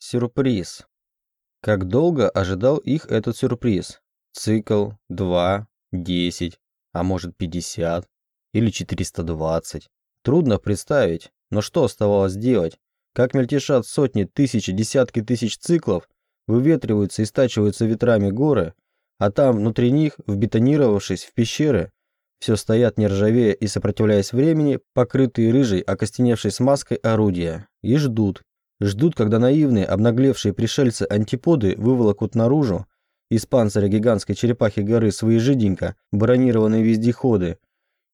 Сюрприз. Как долго ожидал их этот сюрприз? Цикл, 2, 10, а может 50 или 420. Трудно представить, но что оставалось делать? Как мельтешат сотни, тысячи, десятки тысяч циклов, выветриваются и стачиваются ветрами горы, а там, внутри них, вбетонировавшись в пещеры, все стоят не ржавея и сопротивляясь времени, покрытые рыжей, окостеневшей смазкой орудия, и ждут. Ждут, когда наивные, обнаглевшие пришельцы-антиподы выволокут наружу из панциря гигантской черепахи горы свои жиденько бронированные вездеходы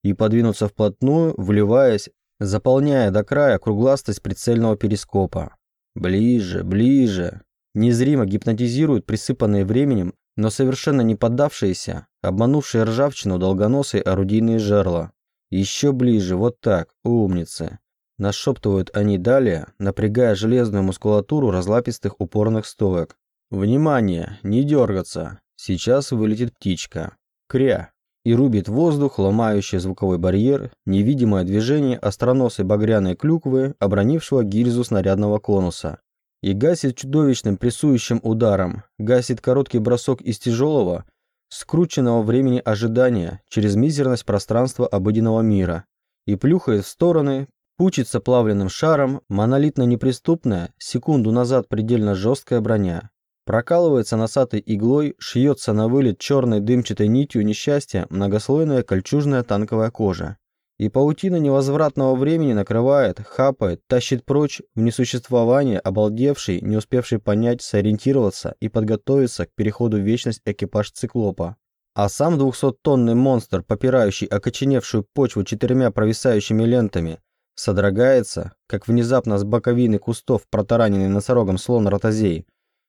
и подвинутся вплотную, вливаясь, заполняя до края кругластость прицельного перископа. Ближе, ближе. Незримо гипнотизируют присыпанные временем но совершенно не поддавшиеся, обманувшие ржавчину долгоносые орудийные жерла. Еще ближе, вот так, умницы. Нашептывают они далее, напрягая железную мускулатуру разлапистых упорных стоек. Внимание, не дергаться. Сейчас вылетит птичка. Кря. И рубит воздух, ломающий звуковой барьер, невидимое движение остроносой багряной клюквы, обронившего гильзу снарядного конуса и гасит чудовищным прессующим ударом, гасит короткий бросок из тяжелого, скрученного времени ожидания через мизерность пространства обыденного мира и плюхает в стороны, пучится плавленным шаром монолитно-неприступная, секунду назад предельно жесткая броня. Прокалывается носатой иглой, шьется на вылет черной дымчатой нитью несчастья многослойная кольчужная танковая кожа и паутина невозвратного времени накрывает, хапает, тащит прочь в несуществование обалдевший, не успевший понять, сориентироваться и подготовиться к переходу в вечность экипаж циклопа. А сам двухсоттонный монстр, попирающий окоченевшую почву четырьмя провисающими лентами, содрогается, как внезапно с боковины кустов протараненный носорогом слон ротозей,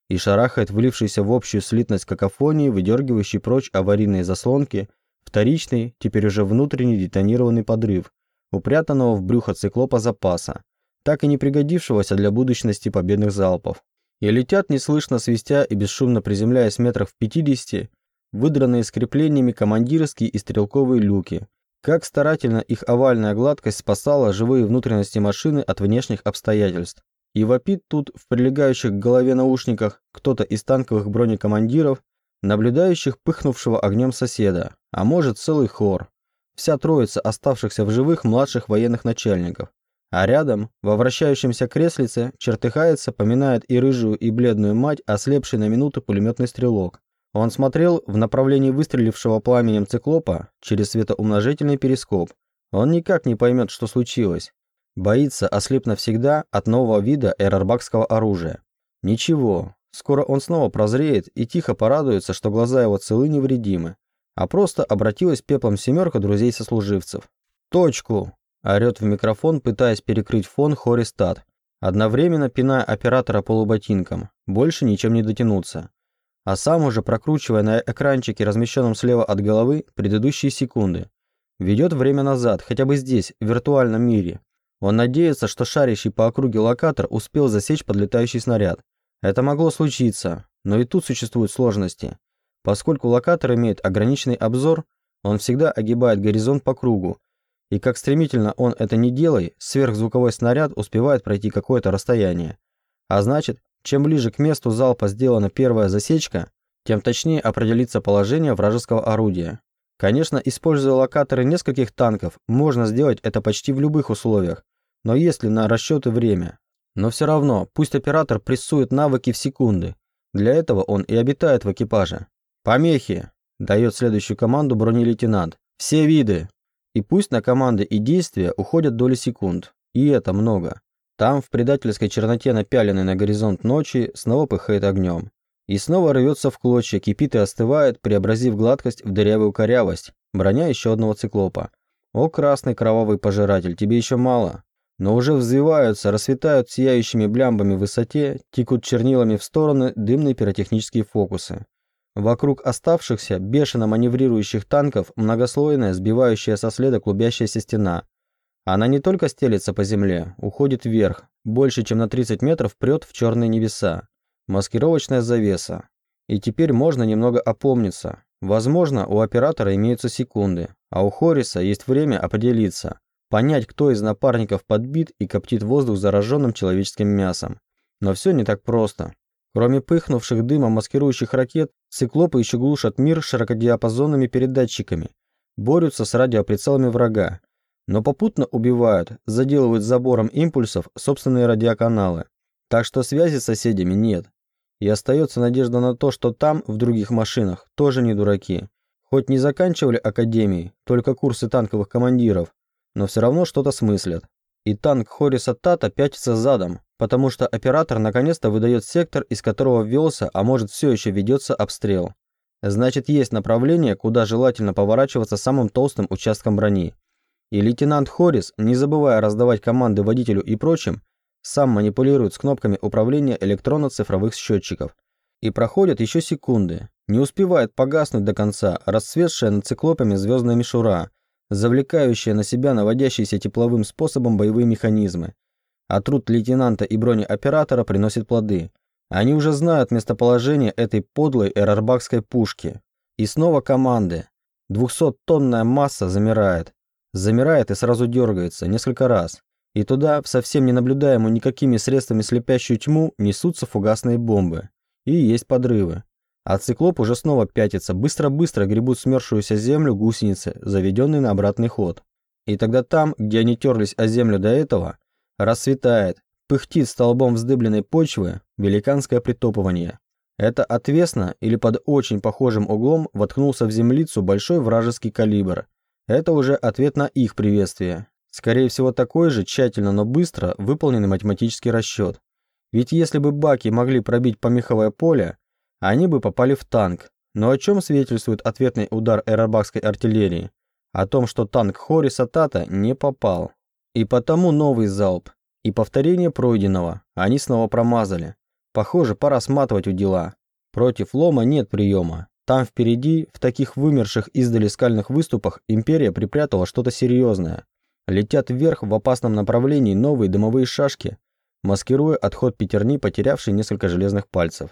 и шарахает влившийся в общую слитность какофонии, выдергивающий прочь аварийные заслонки – Вторичный, теперь уже внутренний детонированный подрыв, упрятанного в брюхо циклопа запаса, так и не пригодившегося для будущности победных залпов. И летят неслышно свистя и бесшумно приземляясь метрах в 50, выдранные скреплениями командирские и стрелковые люки. Как старательно их овальная гладкость спасала живые внутренности машины от внешних обстоятельств. И вопит тут в прилегающих к голове наушниках кто-то из танковых бронекомандиров, наблюдающих пыхнувшего огнем соседа, а может целый хор. Вся троица оставшихся в живых младших военных начальников. А рядом, во вращающемся креслице, чертыхается, поминает и рыжую, и бледную мать, ослепший на минуту пулеметный стрелок. Он смотрел в направлении выстрелившего пламенем циклопа через светоумножительный перископ. Он никак не поймет, что случилось. Боится, ослеп навсегда, от нового вида эрарбакского оружия. Ничего, Скоро он снова прозреет и тихо порадуется, что глаза его целы невредимы, а просто обратилась пеплом семерка друзей-сослуживцев. «Точку!» – орёт в микрофон, пытаясь перекрыть фон Хористат, одновременно пиная оператора полуботинком, больше ничем не дотянуться. А сам уже прокручивая на экранчике, размещенном слева от головы, предыдущие секунды. Ведет время назад, хотя бы здесь, в виртуальном мире. Он надеется, что шарящий по округе локатор успел засечь подлетающий снаряд, это могло случиться, но и тут существуют сложности. Поскольку локатор имеет ограниченный обзор, он всегда огибает горизонт по кругу, и как стремительно он это не делает, сверхзвуковой снаряд успевает пройти какое-то расстояние. А значит, чем ближе к месту залпа сделана первая засечка, тем точнее определится положение вражеского орудия. Конечно, используя локаторы нескольких танков, можно сделать это почти в любых условиях, но есть ли на расчеты время? Но все равно, пусть оператор прессует навыки в секунды. Для этого он и обитает в экипаже. «Помехи!» – дает следующую команду бронелейтенант. «Все виды!» И пусть на команды и действия уходят доли секунд. И это много. Там, в предательской черноте напяленной на горизонт ночи, снова пыхает огнем. И снова рвется в клочья, кипит и остывает, преобразив гладкость в дырявую корявость. Броня еще одного циклопа. «О, красный кровавый пожиратель, тебе еще мало но уже взвиваются, расцветают сияющими блямбами в высоте, текут чернилами в стороны дымные пиротехнические фокусы. Вокруг оставшихся, бешено маневрирующих танков многослойная, сбивающая со следа клубящаяся стена. Она не только стелется по земле, уходит вверх, больше чем на 30 метров прет в черные небеса. Маскировочная завеса. И теперь можно немного опомниться. Возможно, у оператора имеются секунды, а у Хориса есть время определиться, понять, кто из напарников подбит и коптит воздух зараженным человеческим мясом. Но все не так просто. Кроме пыхнувших дымом маскирующих ракет, циклопы еще глушат мир широкодиапазонными передатчиками, борются с радиоприцелами врага, но попутно убивают, заделывают забором импульсов собственные радиоканалы. Так что связи с соседями нет. И остается надежда на то, что там, в других машинах, тоже не дураки. Хоть не заканчивали академии, только курсы танковых командиров, но все равно что-то смыслят. И танк Хориса Тата пятится задом, потому что оператор наконец-то выдает сектор, из которого ввелся, а может все еще ведется обстрел. Значит, есть направление, куда желательно поворачиваться самым толстым участком брони. И лейтенант Хорис, не забывая раздавать команды водителю и прочим, сам манипулирует с кнопками управления электронно-цифровых счетчиков. И проходят еще секунды. Не успевает погаснуть до конца расцветшая над циклопами звездная мишура, завлекающая на себя наводящиеся тепловым способом боевые механизмы. А труд лейтенанта и бронеоператора приносит плоды. Они уже знают местоположение этой подлой эрарбакской пушки. И снова команды. Двухсоттонная масса замирает. Замирает и сразу дергается несколько раз. И туда, в совсем не наблюдаемую никакими средствами слепящую тьму, несутся фугасные бомбы. И есть подрывы. А циклоп уже снова пятится, быстро-быстро гребут смерзшуюся землю гусеницы, заведенные на обратный ход. И тогда там, где они терлись о землю до этого, расцветает, пыхтит столбом вздыбленной почвы великанское притопывание. Это отвесно или под очень похожим углом воткнулся в землицу большой вражеский калибр. Это уже ответ на их приветствие. Скорее всего, такой же тщательно, но быстро выполненный математический расчет. Ведь если бы баки могли пробить помеховое поле, они бы попали в танк. Но о чем свидетельствует ответный удар аэробакской артиллерии? О том, что танк Хориса Тата не попал. И потому новый залп. И повторение пройденного. Они снова промазали. Похоже, пора сматывать у дела. Против лома нет приема. Там впереди, в таких вымерших издали скальных выступах, империя припрятала что-то серьезное. Летят вверх в опасном направлении новые дымовые шашки, маскируя отход пятерни, потерявшей несколько железных пальцев.